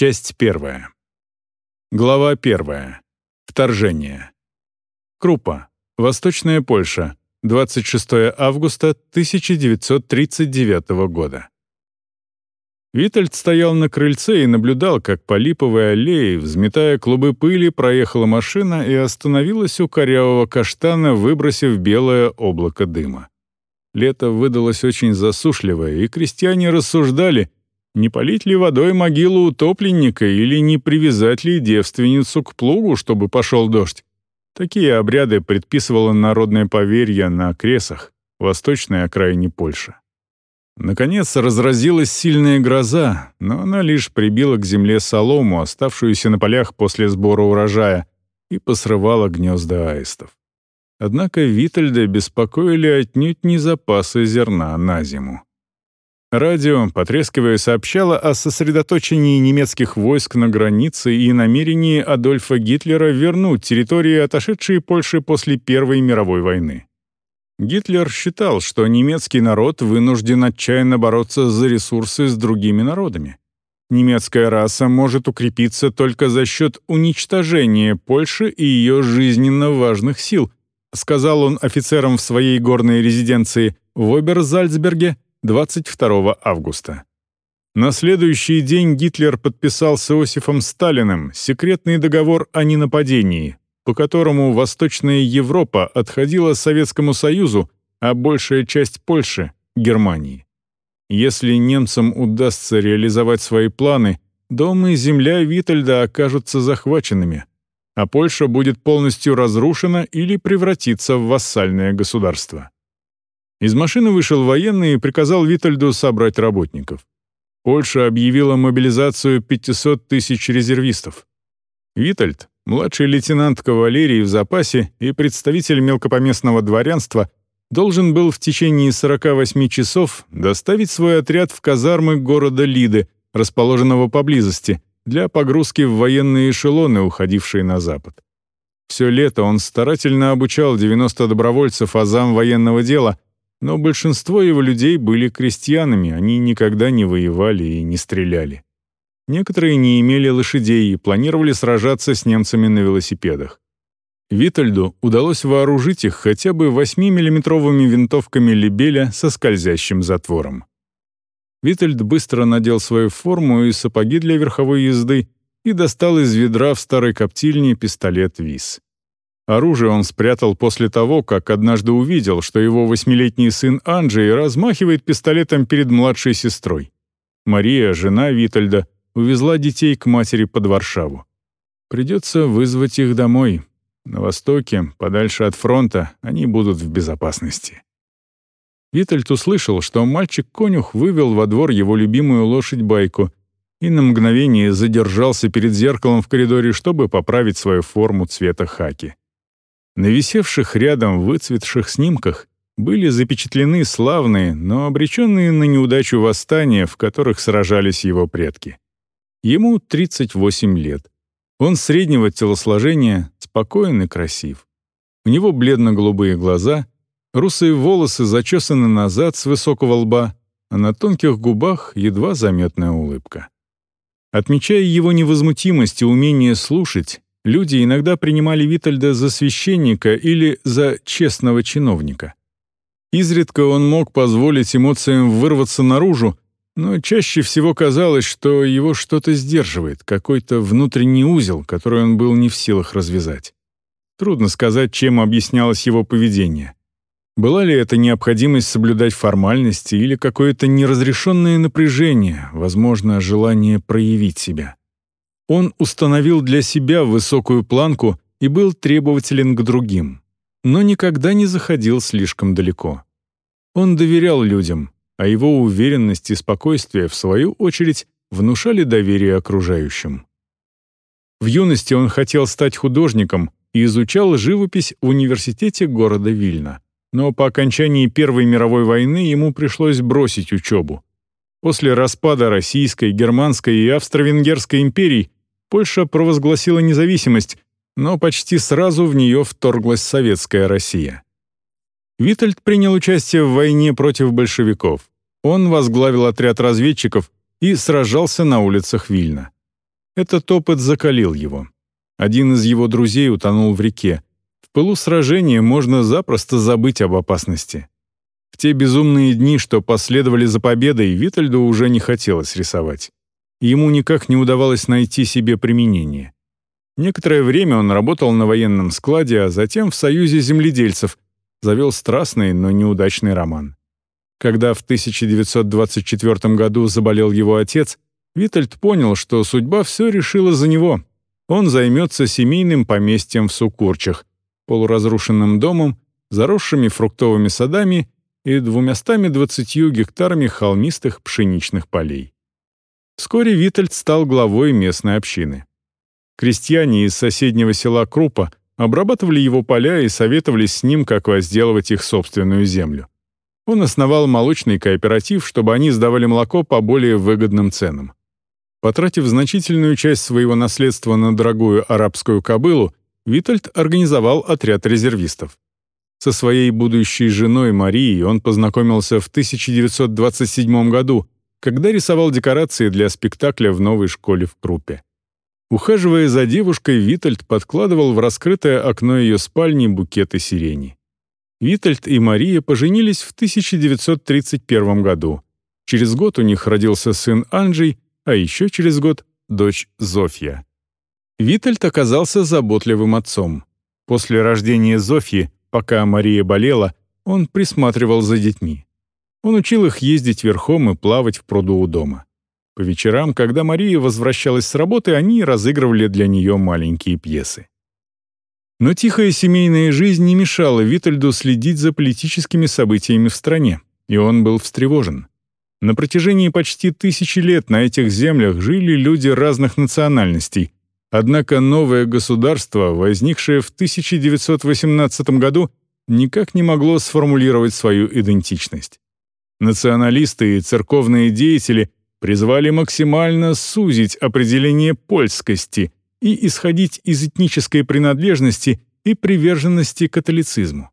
Часть первая. Глава первая. Вторжение. Крупа. Восточная Польша. 26 августа 1939 года. Витальд стоял на крыльце и наблюдал, как по липовой аллее, взметая клубы пыли, проехала машина и остановилась у корявого каштана, выбросив белое облако дыма. Лето выдалось очень засушливое, и крестьяне рассуждали, не полить ли водой могилу утопленника или не привязать ли девственницу к плугу, чтобы пошел дождь. Такие обряды предписывало народное поверье на Кресах, восточной окраине Польши. Наконец разразилась сильная гроза, но она лишь прибила к земле солому, оставшуюся на полях после сбора урожая, и посрывала гнезда аистов. Однако Витальда беспокоили отнюдь не запасы зерна на зиму. Радио, потрескивая, сообщало о сосредоточении немецких войск на границе и намерении Адольфа Гитлера вернуть территории, отошедшие Польше после Первой мировой войны. Гитлер считал, что немецкий народ вынужден отчаянно бороться за ресурсы с другими народами. Немецкая раса может укрепиться только за счет уничтожения Польши и ее жизненно важных сил, сказал он офицерам в своей горной резиденции в Оберзальцберге 22 августа. На следующий день Гитлер подписал с Иосифом Сталиным секретный договор о ненападении, по которому Восточная Европа отходила Советскому Союзу, а большая часть Польши — Германии. Если немцам удастся реализовать свои планы, дом и земля Витальда окажутся захваченными, а Польша будет полностью разрушена или превратится в вассальное государство. Из машины вышел военный и приказал Витальду собрать работников. Польша объявила мобилизацию 500 тысяч резервистов. Витальд, младший лейтенант кавалерии в запасе и представитель мелкопоместного дворянства, должен был в течение 48 часов доставить свой отряд в казармы города Лиды, расположенного поблизости, для погрузки в военные эшелоны, уходившие на запад. Все лето он старательно обучал 90 добровольцев азам военного дела — но большинство его людей были крестьянами, они никогда не воевали и не стреляли. Некоторые не имели лошадей и планировали сражаться с немцами на велосипедах. Витальду удалось вооружить их хотя бы 8-миллиметровыми винтовками Лебеля со скользящим затвором. Витальд быстро надел свою форму и сапоги для верховой езды и достал из ведра в старой коптильне пистолет ВИС. Оружие он спрятал после того, как однажды увидел, что его восьмилетний сын Анджей размахивает пистолетом перед младшей сестрой. Мария, жена Витальда, увезла детей к матери под Варшаву. Придется вызвать их домой. На востоке, подальше от фронта, они будут в безопасности. Витальд услышал, что мальчик-конюх вывел во двор его любимую лошадь Байку и на мгновение задержался перед зеркалом в коридоре, чтобы поправить свою форму цвета хаки. На висевших рядом выцветших снимках были запечатлены славные, но обреченные на неудачу восстания, в которых сражались его предки. Ему 38 лет. Он среднего телосложения, спокоен и красив. У него бледно-голубые глаза, русые волосы зачесаны назад с высокого лба, а на тонких губах едва заметная улыбка. Отмечая его невозмутимость и умение слушать, Люди иногда принимали Витальда за священника или за честного чиновника. Изредка он мог позволить эмоциям вырваться наружу, но чаще всего казалось, что его что-то сдерживает, какой-то внутренний узел, который он был не в силах развязать. Трудно сказать, чем объяснялось его поведение. Была ли это необходимость соблюдать формальности или какое-то неразрешенное напряжение, возможно, желание проявить себя? Он установил для себя высокую планку и был требователен к другим, но никогда не заходил слишком далеко. Он доверял людям, а его уверенность и спокойствие, в свою очередь, внушали доверие окружающим. В юности он хотел стать художником и изучал живопись в университете города Вильна. Но по окончании Первой мировой войны ему пришлось бросить учебу. После распада Российской, Германской и Австро-Венгерской империй Польша провозгласила независимость, но почти сразу в нее вторглась советская Россия. Витальд принял участие в войне против большевиков. Он возглавил отряд разведчиков и сражался на улицах Вильна. Этот опыт закалил его. Один из его друзей утонул в реке. В пылу сражения можно запросто забыть об опасности. В те безумные дни, что последовали за победой, Витальду уже не хотелось рисовать. Ему никак не удавалось найти себе применение. Некоторое время он работал на военном складе, а затем в Союзе земледельцев, завел страстный, но неудачный роман. Когда в 1924 году заболел его отец, Витальд понял, что судьба все решила за него. Он займется семейным поместьем в Сукурчах, полуразрушенным домом, заросшими фруктовыми садами и 220 гектарами холмистых пшеничных полей. Вскоре Витальд стал главой местной общины. Крестьяне из соседнего села Крупа обрабатывали его поля и советовались с ним, как возделывать их собственную землю. Он основал молочный кооператив, чтобы они сдавали молоко по более выгодным ценам. Потратив значительную часть своего наследства на дорогую арабскую кобылу, Витальд организовал отряд резервистов. Со своей будущей женой Марией он познакомился в 1927 году, когда рисовал декорации для спектакля в новой школе в Крупе. Ухаживая за девушкой, Витальд подкладывал в раскрытое окно ее спальни букеты сирени. Витальд и Мария поженились в 1931 году. Через год у них родился сын Анджей, а еще через год — дочь Зофья. Витальд оказался заботливым отцом. После рождения Зофьи, пока Мария болела, он присматривал за детьми. Он учил их ездить верхом и плавать в пруду у дома. По вечерам, когда Мария возвращалась с работы, они разыгрывали для нее маленькие пьесы. Но тихая семейная жизнь не мешала Витальду следить за политическими событиями в стране, и он был встревожен. На протяжении почти тысячи лет на этих землях жили люди разных национальностей, однако новое государство, возникшее в 1918 году, никак не могло сформулировать свою идентичность. Националисты и церковные деятели – призвали максимально сузить определение польскости и исходить из этнической принадлежности и приверженности католицизму.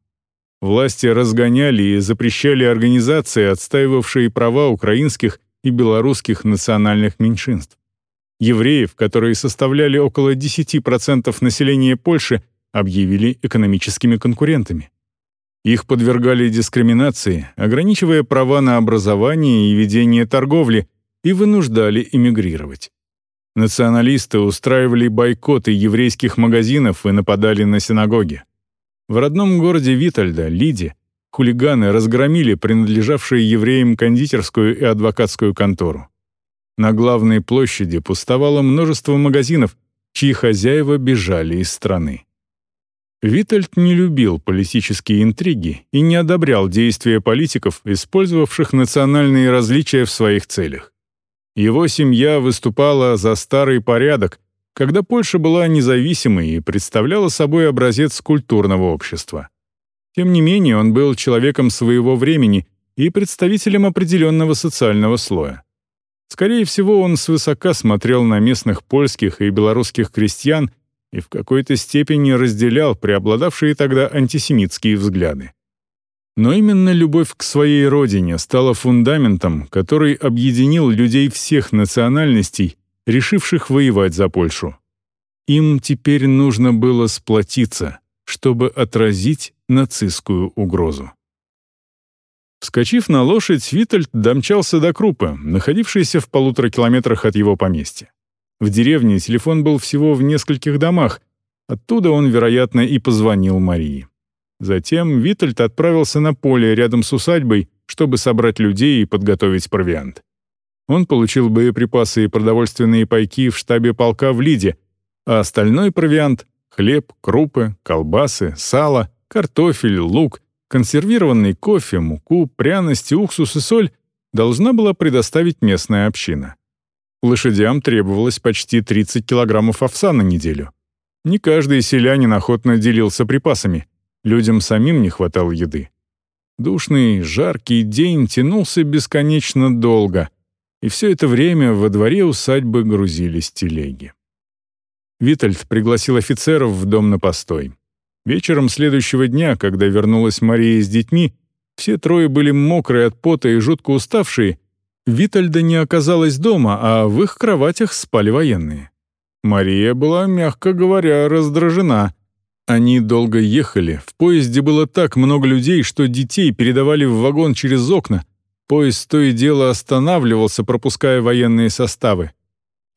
Власти разгоняли и запрещали организации, отстаивавшие права украинских и белорусских национальных меньшинств. Евреев, которые составляли около 10% населения Польши, объявили экономическими конкурентами. Их подвергали дискриминации, ограничивая права на образование и ведение торговли, и вынуждали эмигрировать. Националисты устраивали бойкоты еврейских магазинов и нападали на синагоги. В родном городе Витальда, Лиде, хулиганы разгромили принадлежавшие евреям кондитерскую и адвокатскую контору. На главной площади пустовало множество магазинов, чьи хозяева бежали из страны. Витальд не любил политические интриги и не одобрял действия политиков, использовавших национальные различия в своих целях. Его семья выступала за старый порядок, когда Польша была независимой и представляла собой образец культурного общества. Тем не менее, он был человеком своего времени и представителем определенного социального слоя. Скорее всего, он свысока смотрел на местных польских и белорусских крестьян и в какой-то степени разделял преобладавшие тогда антисемитские взгляды. Но именно любовь к своей родине стала фундаментом, который объединил людей всех национальностей, решивших воевать за Польшу. Им теперь нужно было сплотиться, чтобы отразить нацистскую угрозу. Вскочив на лошадь, Витальд домчался до Крупы, находившейся в полутора километрах от его поместья. В деревне телефон был всего в нескольких домах, оттуда он, вероятно, и позвонил Марии. Затем Витальд отправился на поле рядом с усадьбой, чтобы собрать людей и подготовить провиант. Он получил боеприпасы и продовольственные пайки в штабе полка в Лиде, а остальной провиант — хлеб, крупы, колбасы, сало, картофель, лук, консервированный кофе, муку, пряности, уксус и соль — должна была предоставить местная община. Лошадям требовалось почти 30 килограммов овса на неделю. Не каждый селянин охотно делился припасами — Людям самим не хватало еды. Душный, жаркий день тянулся бесконечно долго, и все это время во дворе усадьбы грузились телеги. Витальд пригласил офицеров в дом на постой. Вечером следующего дня, когда вернулась Мария с детьми, все трое были мокрые от пота и жутко уставшие. Витальда не оказалось дома, а в их кроватях спали военные. Мария была, мягко говоря, раздражена. Они долго ехали, в поезде было так много людей, что детей передавали в вагон через окна. Поезд то и дело останавливался, пропуская военные составы.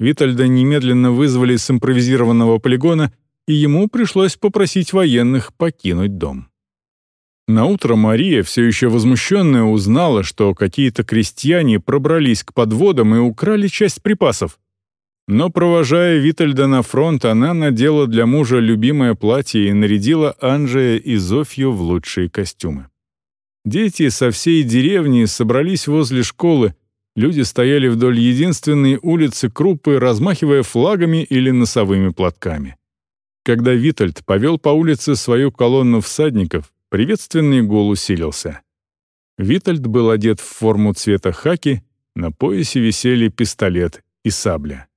Витальда немедленно вызвали с импровизированного полигона, и ему пришлось попросить военных покинуть дом. Наутро Мария, все еще возмущенная, узнала, что какие-то крестьяне пробрались к подводам и украли часть припасов. Но, провожая Витальда на фронт, она надела для мужа любимое платье и нарядила Анжея и Зофью в лучшие костюмы. Дети со всей деревни собрались возле школы, люди стояли вдоль единственной улицы Круппы, размахивая флагами или носовыми платками. Когда Витальд повел по улице свою колонну всадников, приветственный гул усилился. Витальд был одет в форму цвета хаки, на поясе висели пистолет и сабля.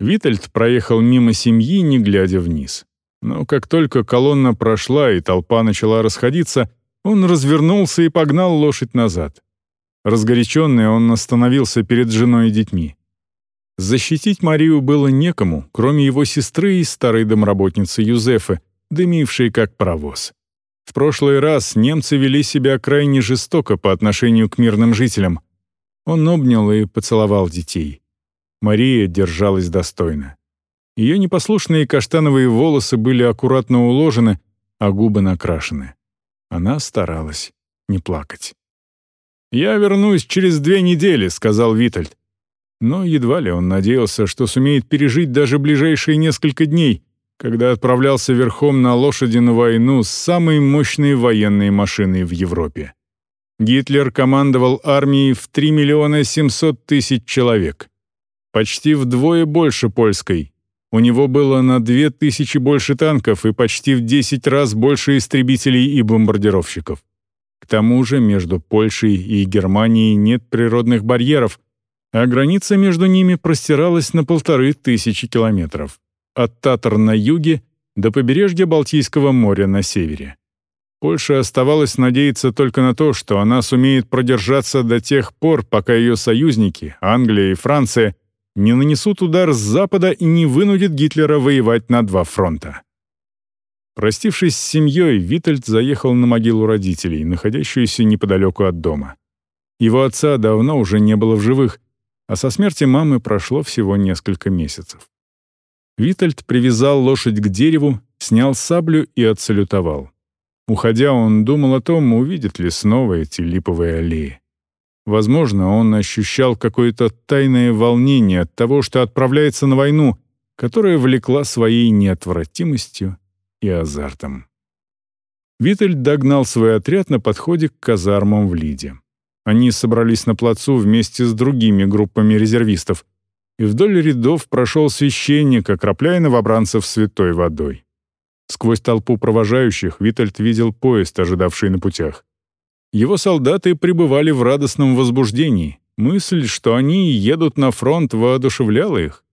Витальд проехал мимо семьи, не глядя вниз. Но как только колонна прошла и толпа начала расходиться, он развернулся и погнал лошадь назад. Разгоряченный он остановился перед женой и детьми. Защитить Марию было некому, кроме его сестры и старой домработницы Юзефы, дымившей как паровоз. В прошлый раз немцы вели себя крайне жестоко по отношению к мирным жителям. Он обнял и поцеловал детей. Мария держалась достойно. Ее непослушные каштановые волосы были аккуратно уложены, а губы накрашены. Она старалась не плакать. «Я вернусь через две недели», — сказал Витальд. Но едва ли он надеялся, что сумеет пережить даже ближайшие несколько дней, когда отправлялся верхом на лошади на войну с самой мощной военной машиной в Европе. Гитлер командовал армией в 3 миллиона 700 тысяч человек. Почти вдвое больше польской. У него было на 2 тысячи больше танков и почти в 10 раз больше истребителей и бомбардировщиков. К тому же между Польшей и Германией нет природных барьеров, а граница между ними простиралась на полторы тысячи километров от Татар на юге до побережья Балтийского моря на севере. Польша оставалось надеяться только на то, что она сумеет продержаться до тех пор, пока ее союзники, Англия и Франция, не нанесут удар с запада и не вынудят Гитлера воевать на два фронта. Простившись с семьей, Витальд заехал на могилу родителей, находящуюся неподалеку от дома. Его отца давно уже не было в живых, а со смерти мамы прошло всего несколько месяцев. Витальд привязал лошадь к дереву, снял саблю и отсалютовал. Уходя, он думал о том, увидит ли снова эти липовые аллеи. Возможно, он ощущал какое-то тайное волнение от того, что отправляется на войну, которая влекла своей неотвратимостью и азартом. Витальд догнал свой отряд на подходе к казармам в Лиде. Они собрались на плацу вместе с другими группами резервистов, и вдоль рядов прошел священник, окропляя новобранцев святой водой. Сквозь толпу провожающих Витальд видел поезд, ожидавший на путях. Его солдаты пребывали в радостном возбуждении. Мысль, что они едут на фронт, воодушевляла их.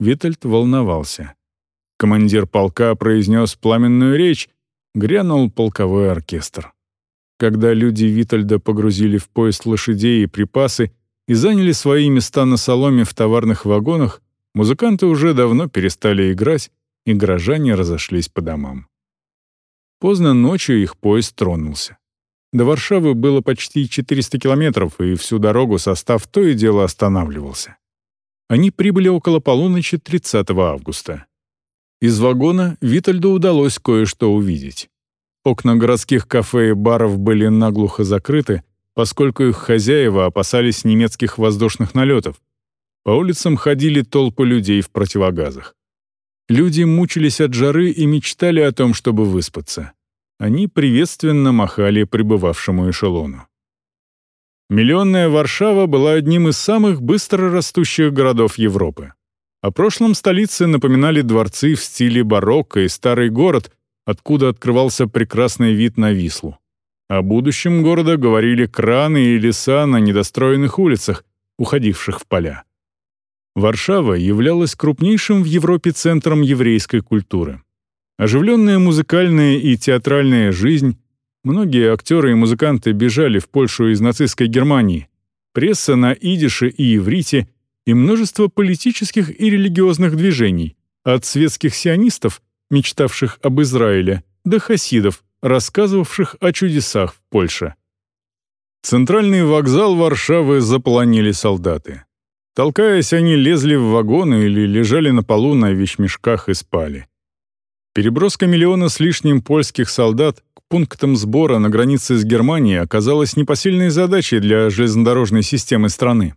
Витальд волновался. Командир полка произнес пламенную речь, грянул полковой оркестр. Когда люди Витальда погрузили в поезд лошадей и припасы, и заняли свои места на соломе в товарных вагонах, музыканты уже давно перестали играть, и горожане разошлись по домам. Поздно ночью их поезд тронулся. До Варшавы было почти 400 километров, и всю дорогу состав то и дело останавливался. Они прибыли около полуночи 30 августа. Из вагона Витальду удалось кое-что увидеть. Окна городских кафе и баров были наглухо закрыты, поскольку их хозяева опасались немецких воздушных налетов. По улицам ходили толпы людей в противогазах. Люди мучились от жары и мечтали о том, чтобы выспаться. Они приветственно махали прибывавшему эшелону. Миллионная Варшава была одним из самых быстро растущих городов Европы. О прошлом столице напоминали дворцы в стиле барокко и старый город, откуда открывался прекрасный вид на Вислу. О будущем города говорили краны и леса на недостроенных улицах, уходивших в поля. Варшава являлась крупнейшим в Европе центром еврейской культуры. Оживленная музыкальная и театральная жизнь, многие актеры и музыканты бежали в Польшу из нацистской Германии, пресса на идише и иврите, и множество политических и религиозных движений, от светских сионистов, мечтавших об Израиле, до хасидов, рассказывавших о чудесах в Польше. Центральный вокзал Варшавы заполонили солдаты. Толкаясь, они лезли в вагоны или лежали на полу на вещмешках и спали. Переброска миллиона с лишним польских солдат к пунктам сбора на границе с Германией оказалась непосильной задачей для железнодорожной системы страны.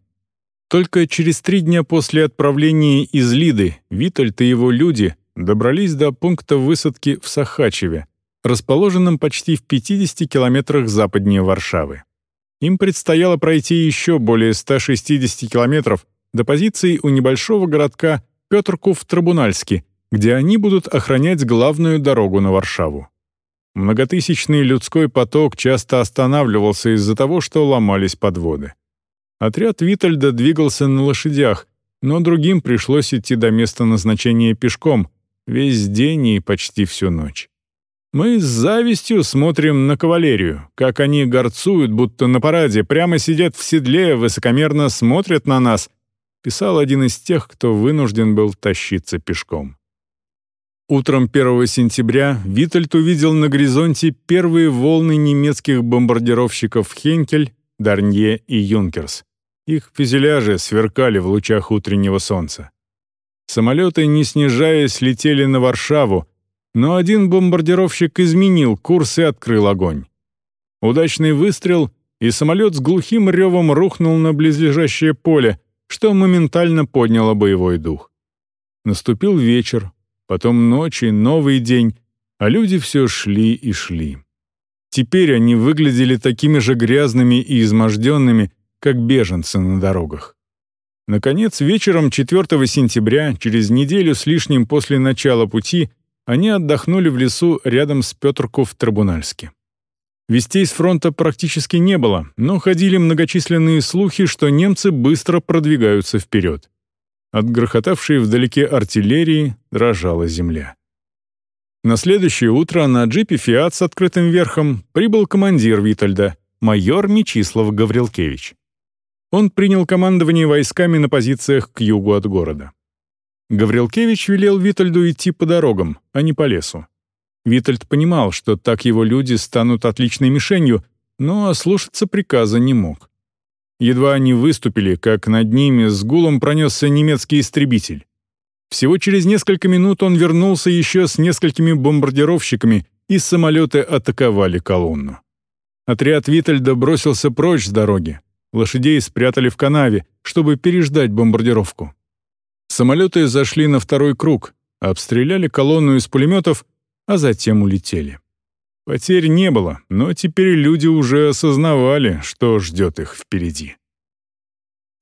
Только через три дня после отправления из Лиды Витальд и его люди добрались до пункта высадки в Сахачеве, расположенном почти в 50 километрах западнее Варшавы. Им предстояло пройти еще более 160 километров до позиции у небольшого городка Петрков-Трибунальски, где они будут охранять главную дорогу на Варшаву. Многотысячный людской поток часто останавливался из-за того, что ломались подводы. Отряд Витальда двигался на лошадях, но другим пришлось идти до места назначения пешком весь день и почти всю ночь. Мы с завистью смотрим на кавалерию, как они горцуют, будто на параде, прямо сидят в седле, высокомерно смотрят на нас, писал один из тех, кто вынужден был тащиться пешком. Утром 1 сентября Витальд увидел на горизонте первые волны немецких бомбардировщиков «Хенкель», «Дарнье» и «Юнкерс». Их фюзеляжи сверкали в лучах утреннего солнца. Самолеты, не снижаясь, летели на Варшаву, но один бомбардировщик изменил курс и открыл огонь. Удачный выстрел, и самолет с глухим ревом рухнул на близлежащее поле, что моментально подняло боевой дух. Наступил вечер, потом ночь и новый день, а люди все шли и шли. Теперь они выглядели такими же грязными и изможденными, как беженцы на дорогах. Наконец, вечером 4 сентября, через неделю с лишним после начала пути, они отдохнули в лесу рядом с Петрков-Трибунальски. Вестей с фронта практически не было, но ходили многочисленные слухи, что немцы быстро продвигаются вперед. От грохотавшей вдалеке артиллерии дрожала земля. На следующее утро на джипе «Фиат» с открытым верхом прибыл командир Витальда, майор Мечислав Гаврилкевич. Он принял командование войсками на позициях к югу от города. Гаврилкевич велел Витальду идти по дорогам, а не по лесу. Витальд понимал, что так его люди станут отличной мишенью, но ослушаться приказа не мог. Едва они выступили, как над ними с гулом пронесся немецкий истребитель. Всего через несколько минут он вернулся еще с несколькими бомбардировщиками, и самолеты атаковали колонну. Отряд Витальда бросился прочь с дороги. Лошадей спрятали в канаве, чтобы переждать бомбардировку. Самолеты зашли на второй круг, обстреляли колонну из пулеметов, а затем улетели. Потерь не было, но теперь люди уже осознавали, что ждет их впереди.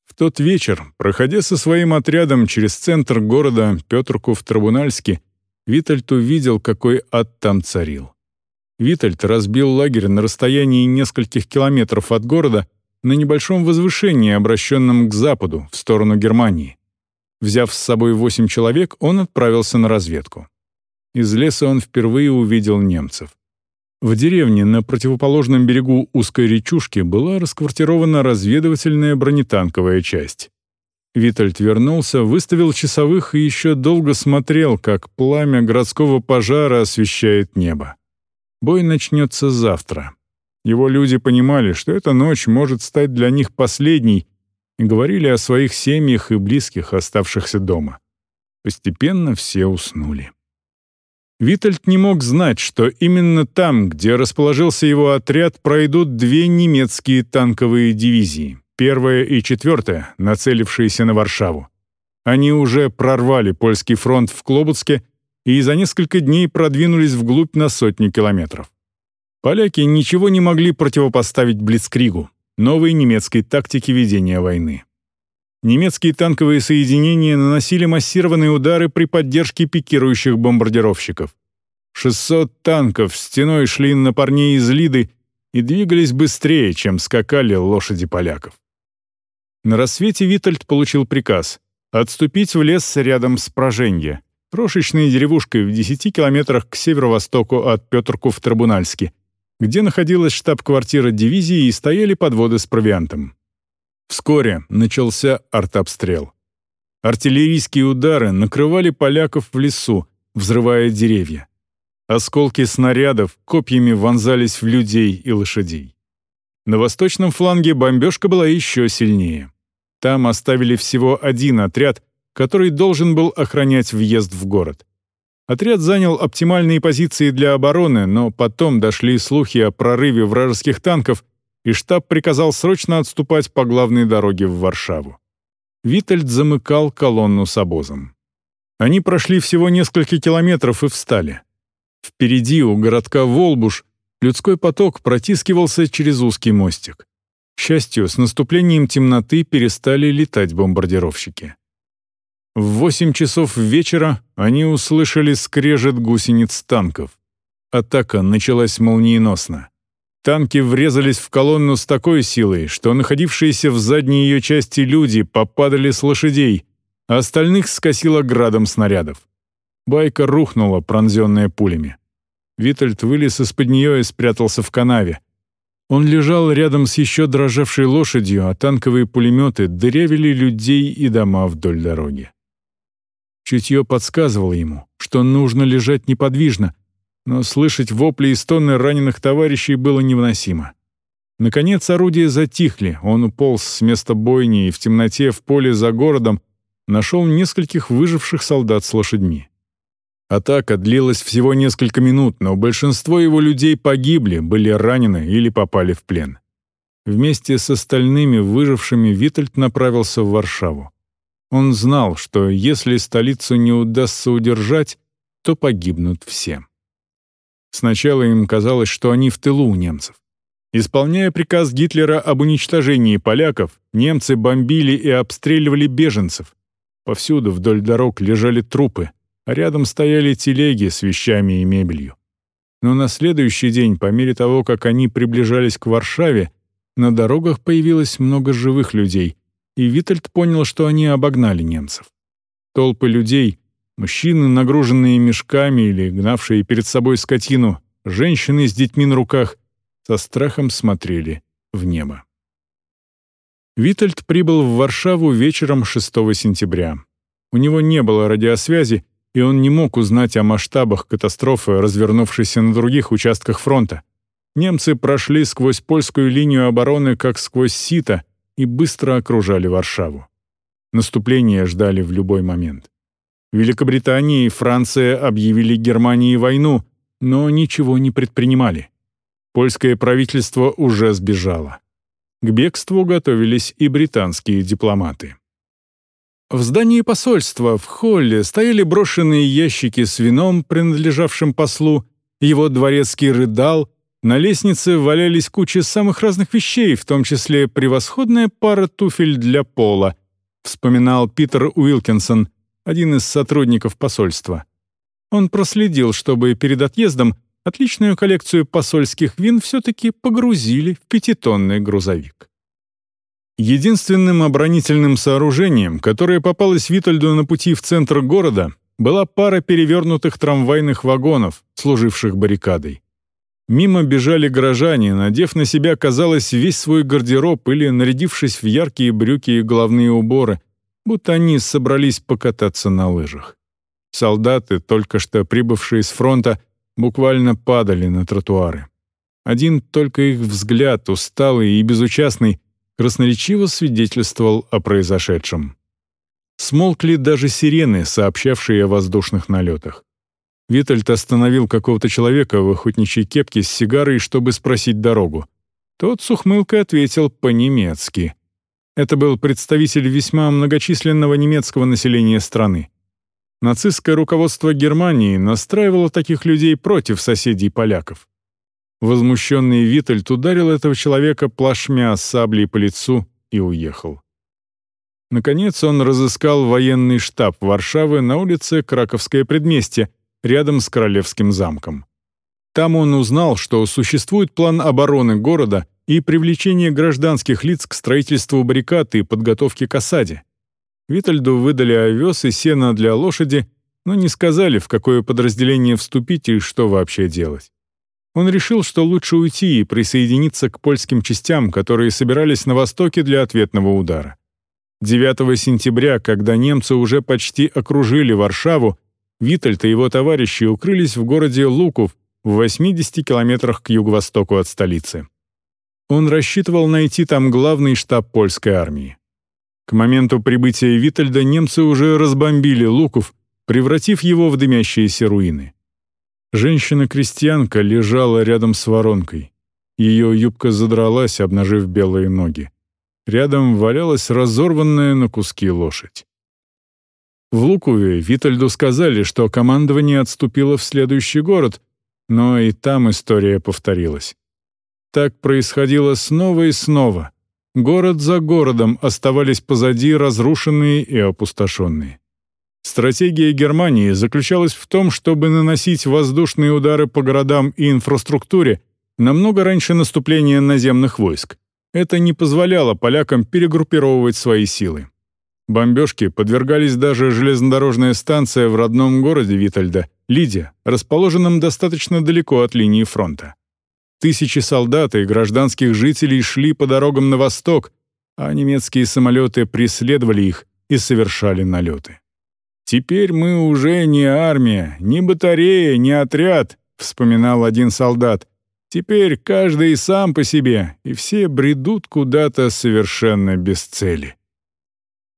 В тот вечер, проходя со своим отрядом через центр города Петрков-Трибунальски, Витальд увидел, какой ад там царил. Витальд разбил лагерь на расстоянии нескольких километров от города на небольшом возвышении, обращенном к западу, в сторону Германии. Взяв с собой восемь человек, он отправился на разведку. Из леса он впервые увидел немцев. В деревне на противоположном берегу узкой речушки была расквартирована разведывательная бронетанковая часть. Витальд вернулся, выставил часовых и еще долго смотрел, как пламя городского пожара освещает небо. Бой начнется завтра. Его люди понимали, что эта ночь может стать для них последней, говорили о своих семьях и близких, оставшихся дома. Постепенно все уснули. Витальд не мог знать, что именно там, где расположился его отряд, пройдут две немецкие танковые дивизии, первая и четвертая, нацелившиеся на Варшаву. Они уже прорвали польский фронт в Клобуцке и за несколько дней продвинулись вглубь на сотни километров. Поляки ничего не могли противопоставить Блицкригу, новой немецкой тактики ведения войны. Немецкие танковые соединения наносили массированные удары при поддержке пикирующих бомбардировщиков. 600 танков стеной шли на парней из Лиды и двигались быстрее, чем скакали лошади поляков. На рассвете Витальд получил приказ отступить в лес рядом с Проженье, крошечной деревушкой в 10 километрах к северо-востоку от Петрков-Трибунальски, где находилась штаб-квартира дивизии и стояли подводы с провиантом. Вскоре начался артобстрел. Артиллерийские удары накрывали поляков в лесу, взрывая деревья. Осколки снарядов копьями вонзались в людей и лошадей. На восточном фланге бомбежка была еще сильнее. Там оставили всего один отряд, который должен был охранять въезд в город. Отряд занял оптимальные позиции для обороны, но потом дошли слухи о прорыве вражеских танков, и штаб приказал срочно отступать по главной дороге в Варшаву. Витальд замыкал колонну с обозом. Они прошли всего несколько километров и встали. Впереди, у городка Волбуш, людской поток протискивался через узкий мостик. К счастью, с наступлением темноты перестали летать бомбардировщики. В восемь часов вечера они услышали скрежет гусениц танков. Атака началась молниеносно. Танки врезались в колонну с такой силой, что находившиеся в задней ее части люди попадали с лошадей, а остальных скосило градом снарядов. Байка рухнула, пронзенная пулями. Витальд вылез из-под нее и спрятался в канаве. Он лежал рядом с еще дрожавшей лошадью, а танковые пулеметы дырявили людей и дома вдоль дороги. Чутье подсказывало ему, что нужно лежать неподвижно, но слышать вопли и стоны раненых товарищей было невыносимо. Наконец орудия затихли, он уполз с места бойни и в темноте в поле за городом нашел нескольких выживших солдат с лошадьми. Атака длилась всего несколько минут, но большинство его людей погибли, были ранены или попали в плен. Вместе с остальными выжившими Витальд направился в Варшаву. Он знал, что если столицу не удастся удержать, то погибнут все. Сначала им казалось, что они в тылу у немцев. Исполняя приказ Гитлера об уничтожении поляков, немцы бомбили и обстреливали беженцев. Повсюду вдоль дорог лежали трупы, а рядом стояли телеги с вещами и мебелью. Но на следующий день, по мере того, как они приближались к Варшаве, на дорогах появилось много живых людей, и Витальд понял, что они обогнали немцев. Толпы людей, мужчины, нагруженные мешками или гнавшие перед собой скотину, женщины с детьми на руках, со страхом смотрели в небо. Витальд прибыл в Варшаву вечером 6 сентября. У него не было радиосвязи, и он не мог узнать о масштабах катастрофы, развернувшейся на других участках фронта. Немцы прошли сквозь польскую линию обороны как сквозь сито, и быстро окружали Варшаву. Наступление ждали в любой момент. Великобритания и Франция объявили Германии войну, но ничего не предпринимали. Польское правительство уже сбежало. К бегству готовились и британские дипломаты. В здании посольства в холле стояли брошенные ящики с вином, принадлежавшим послу, его дворецкий рыдал, на лестнице валялись кучи самых разных вещей, в том числе превосходная пара туфель для пола, вспоминал Питер Уилкинсон, один из сотрудников посольства. Он проследил, чтобы перед отъездом отличную коллекцию посольских вин все-таки погрузили в пятитонный грузовик. Единственным оборонительным сооружением, которое попалось Витальду на пути в центр города, была пара перевернутых трамвайных вагонов, служивших баррикадой. Мимо бежали горожане, надев на себя, казалось, весь свой гардероб или нарядившись в яркие брюки и головные уборы, будто они собрались покататься на лыжах. Солдаты, только что прибывшие с фронта, буквально падали на тротуары. Один только их взгляд, усталый и безучастный, красноречиво свидетельствовал о произошедшем. Смолкли даже сирены, сообщавшие о воздушных налетах. Витальд остановил какого-то человека в охотничьей кепке с сигарой, чтобы спросить дорогу. Тот с ухмылкой ответил по-немецки. Это был представитель весьма многочисленного немецкого населения страны. Нацистское руководство Германии настраивало таких людей против соседей поляков. Возмущенный Витальд ударил этого человека плашмя саблей по лицу и уехал. Наконец он разыскал военный штаб Варшавы на улице Краковское предместье, рядом с Королевским замком. Там он узнал, что существует план обороны города и привлечение гражданских лиц к строительству баррикад и подготовке к осаде. Витальду выдали овес и сено для лошади, но не сказали, в какое подразделение вступить и что вообще делать. Он решил, что лучше уйти и присоединиться к польским частям, которые собирались на востоке для ответного удара. 9 сентября, когда немцы уже почти окружили Варшаву, Витальд и его товарищи укрылись в городе Луков в 80 километрах к юго-востоку от столицы. Он рассчитывал найти там главный штаб польской армии. К моменту прибытия Витальда немцы уже разбомбили Луков, превратив его в дымящиеся руины. Женщина-крестьянка лежала рядом с воронкой. Ее юбка задралась, обнажив белые ноги. Рядом валялась разорванная на куски лошадь. В Лукове Витальду сказали, что командование отступило в следующий город, но и там история повторилась. Так происходило снова и снова. Город за городом оставались позади разрушенные и опустошенные. Стратегия Германии заключалась в том, чтобы наносить воздушные удары по городам и инфраструктуре намного раньше наступления наземных войск. Это не позволяло полякам перегруппировывать свои силы. Бомбежки подвергались даже железнодорожная станция в родном городе Витальда, Лидия, расположенном достаточно далеко от линии фронта. Тысячи солдат и гражданских жителей шли по дорогам на восток, а немецкие самолеты преследовали их и совершали налеты. «Теперь мы уже не армия, не батарея, не отряд», — вспоминал один солдат. «Теперь каждый сам по себе, и все бредут куда-то совершенно без цели».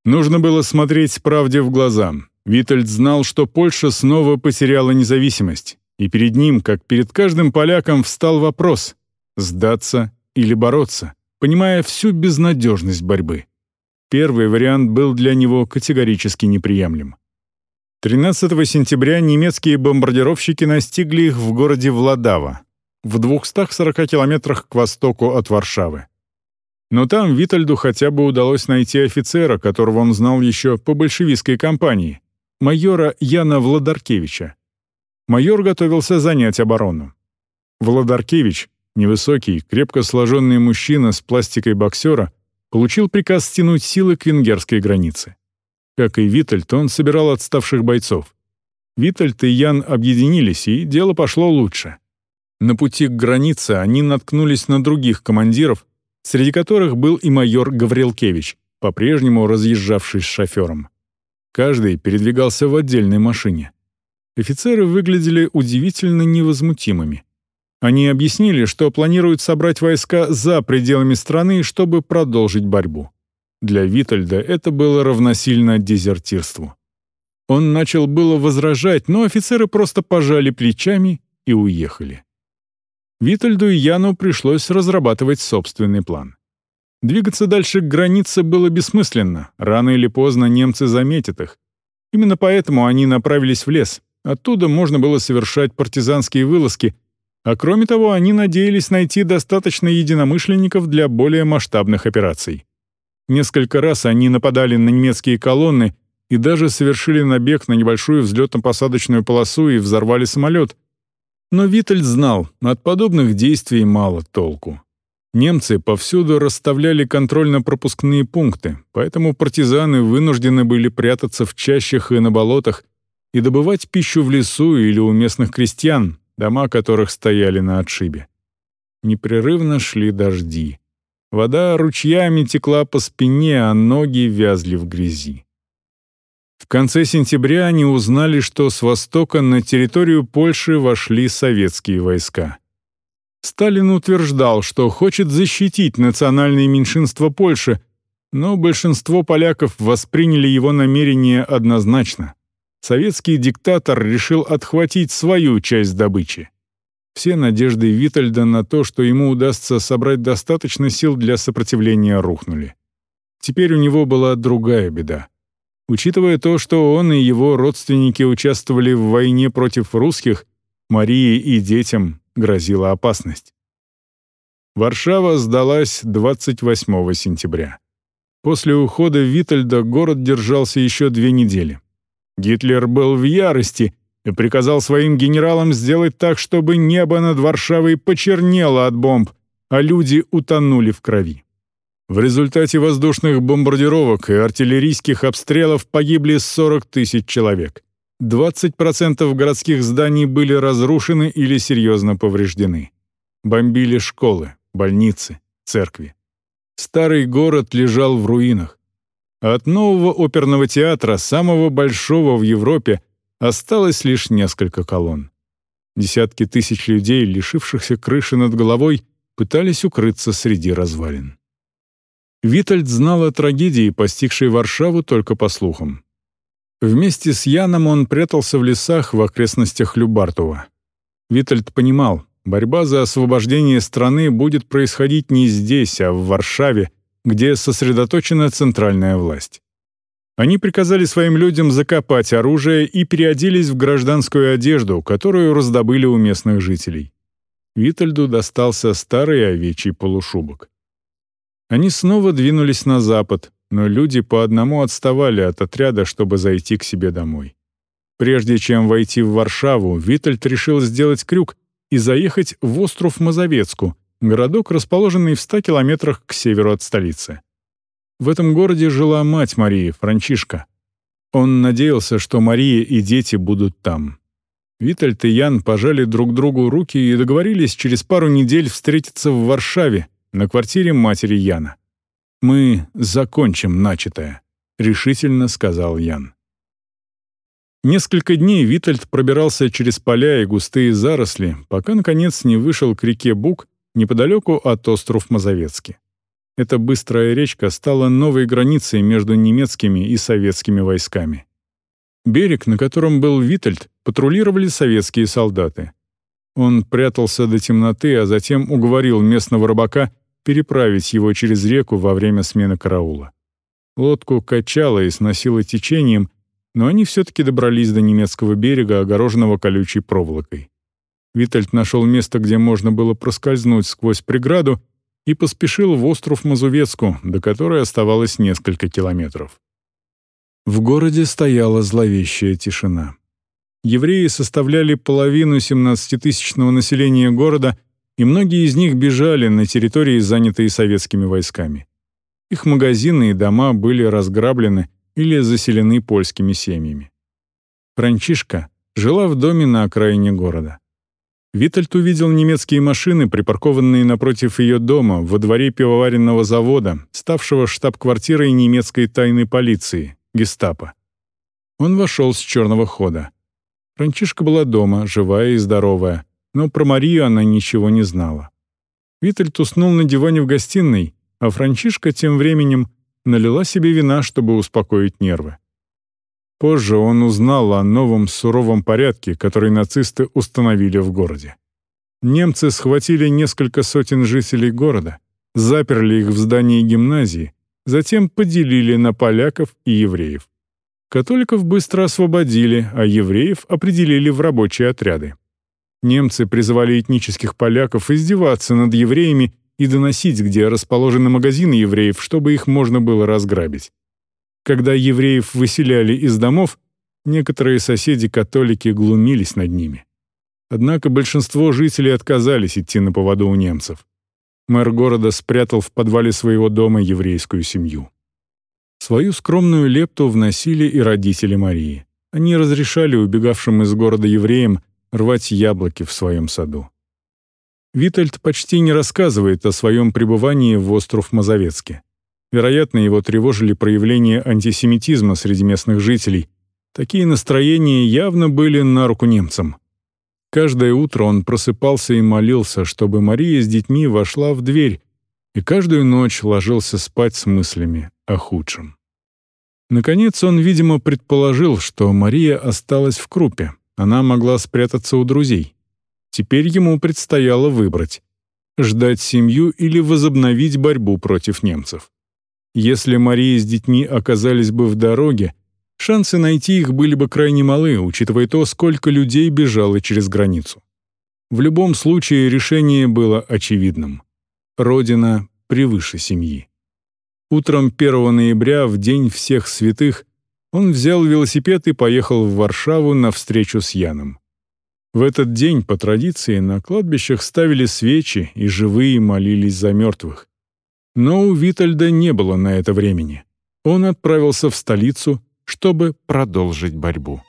Нужно было смотреть правде в глаза. Витальд знал, что Польша снова потеряла независимость, и перед ним, как перед каждым поляком, встал вопрос — сдаться или бороться, понимая всю безнадежность борьбы. Первый вариант был для него категорически неприемлем. 13 сентября немецкие бомбардировщики настигли их в городе Владава, в 240 километрах к востоку от Варшавы. Но там Витальду хотя бы удалось найти офицера, которого он знал еще по большевистской кампании, майора Яна Владаркевича. Майор готовился занять оборону. Владаркевич, невысокий, крепко сложенный мужчина с пластикой боксера, получил приказ стянуть силы к венгерской границе. Как и Витальд, он собирал отставших бойцов. Витальд и Ян объединились, и дело пошло лучше. На пути к границе они наткнулись на других командиров, среди которых был и майор Гаврилкевич, по-прежнему разъезжавший с шофером. Каждый передвигался в отдельной машине. Офицеры выглядели удивительно невозмутимыми. Они объяснили, что планируют собрать войска за пределами страны, чтобы продолжить борьбу. Для Витальда это было равносильно дезертирству. Он начал было возражать, но офицеры просто пожали плечами и уехали. Витальду и Яну пришлось разрабатывать собственный план. Двигаться дальше к границе было бессмысленно, рано или поздно немцы заметят их. Именно поэтому они направились в лес. Оттуда можно было совершать партизанские вылазки, а кроме того, они надеялись найти достаточно единомышленников для более масштабных операций. Несколько раз они нападали на немецкие колонны и даже совершили набег на небольшую взлетно-посадочную полосу и взорвали самолет. Но Виттель знал, от подобных действий мало толку. Немцы повсюду расставляли контрольно-пропускные пункты, поэтому партизаны вынуждены были прятаться в чащах и на болотах и добывать пищу в лесу или у местных крестьян, дома которых стояли на отшибе. Непрерывно шли дожди. Вода ручьями текла по спине, а ноги вязли в грязи. В конце сентября они узнали, что с востока на территорию Польши вошли советские войска. Сталин утверждал, что хочет защитить национальные меньшинства Польши, но большинство поляков восприняли его намерение однозначно. Советский диктатор решил отхватить свою часть добычи. Все надежды Витальда на то, что ему удастся собрать достаточно сил для сопротивления, рухнули. Теперь у него была другая беда. Учитывая то, что он и его родственники участвовали в войне против русских, Марии и детям грозила опасность. Варшава сдалась 28 сентября. После ухода Витальда город держался еще две недели. Гитлер был в ярости и приказал своим генералам сделать так, чтобы небо над Варшавой почернело от бомб, а люди утонули в крови. В результате воздушных бомбардировок и артиллерийских обстрелов погибли 40 тысяч человек. 20% городских зданий были разрушены или серьезно повреждены. Бомбили школы, больницы, церкви. Старый город лежал в руинах. от нового оперного театра, самого большого в Европе, осталось лишь несколько колонн. Десятки тысяч людей, лишившихся крыши над головой, пытались укрыться среди развалин. Витальд знал о трагедии, постигшей Варшаву только по слухам. Вместе с Яном он прятался в лесах в окрестностях Любартова. Витальд понимал, борьба за освобождение страны будет происходить не здесь, а в Варшаве, где сосредоточена центральная власть. Они приказали своим людям закопать оружие и переоделись в гражданскую одежду, которую раздобыли у местных жителей. Витальду достался старый овечий полушубок. Они снова двинулись на запад, но люди по одному отставали от отряда, чтобы зайти к себе домой. Прежде чем войти в Варшаву, Витальд решил сделать крюк и заехать в остров Мазовецку, городок, расположенный в 100 километрах к северу от столицы. В этом городе жила мать Марии, Франчишка. Он надеялся, что Мария и дети будут там. Витальд и Ян пожали друг другу руки и договорились через пару недель встретиться в Варшаве, на квартире матери Яна. «Мы закончим начатое», — решительно сказал Ян. Несколько дней Витальд пробирался через поля и густые заросли, пока, наконец, не вышел к реке Бук неподалеку от остров Мазовецки. Эта быстрая речка стала новой границей между немецкими и советскими войсками. Берег, на котором был Витальд, патрулировали советские солдаты. Он прятался до темноты, а затем уговорил местного рыбака переправить его через реку во время смены караула. Лодку качало и сносило течением, но они все-таки добрались до немецкого берега, огороженного колючей проволокой. Витальд нашел место, где можно было проскользнуть сквозь преграду, и поспешил в остров Мазувецку, до которой оставалось несколько километров. В городе стояла зловещая тишина. Евреи составляли половину 17-тысячного населения города — и многие из них бежали на территории, занятые советскими войсками. Их магазины и дома были разграблены или заселены польскими семьями. Франчишка жила в доме на окраине города. Витальд увидел немецкие машины, припаркованные напротив ее дома, во дворе пивоваренного завода, ставшего штаб-квартирой немецкой тайной полиции, гестапо. Он вошел с черного хода. Франчишка была дома, живая и здоровая но про Марию она ничего не знала. Витальд уснул на диване в гостиной, а Франчишка тем временем налила себе вина, чтобы успокоить нервы. Позже он узнал о новом суровом порядке, который нацисты установили в городе. Немцы схватили несколько сотен жителей города, заперли их в здании гимназии, затем поделили на поляков и евреев. Католиков быстро освободили, а евреев определили в рабочие отряды. Немцы призывали этнических поляков издеваться над евреями и доносить, где расположены магазины евреев, чтобы их можно было разграбить. Когда евреев выселяли из домов, некоторые соседи-католики глумились над ними. Однако большинство жителей отказались идти на поводу у немцев. Мэр города спрятал в подвале своего дома еврейскую семью. Свою скромную лепту вносили и родители Марии. Они разрешали убегавшим из города евреям рвать яблоки в своем саду. Витальд почти не рассказывает о своем пребывании в остров Мазовецке. Вероятно, его тревожили проявления антисемитизма среди местных жителей. Такие настроения явно были на руку немцам. Каждое утро он просыпался и молился, чтобы Мария с детьми вошла в дверь, и каждую ночь ложился спать с мыслями о худшем. Наконец он, видимо, предположил, что Мария осталась в Крупе, она могла спрятаться у друзей. Теперь ему предстояло выбрать — ждать семью или возобновить борьбу против немцев. Если Мария с детьми оказались бы в дороге, шансы найти их были бы крайне малы, учитывая то, сколько людей бежало через границу. В любом случае решение было очевидным. Родина превыше семьи. Утром 1 ноября, в День всех святых, он взял велосипед и поехал в Варшаву на встречу с Яном. В этот день, по традиции, на кладбищах ставили свечи и живые молились за мертвых. Но у Витальда не было на это времени. Он отправился в столицу, чтобы продолжить борьбу.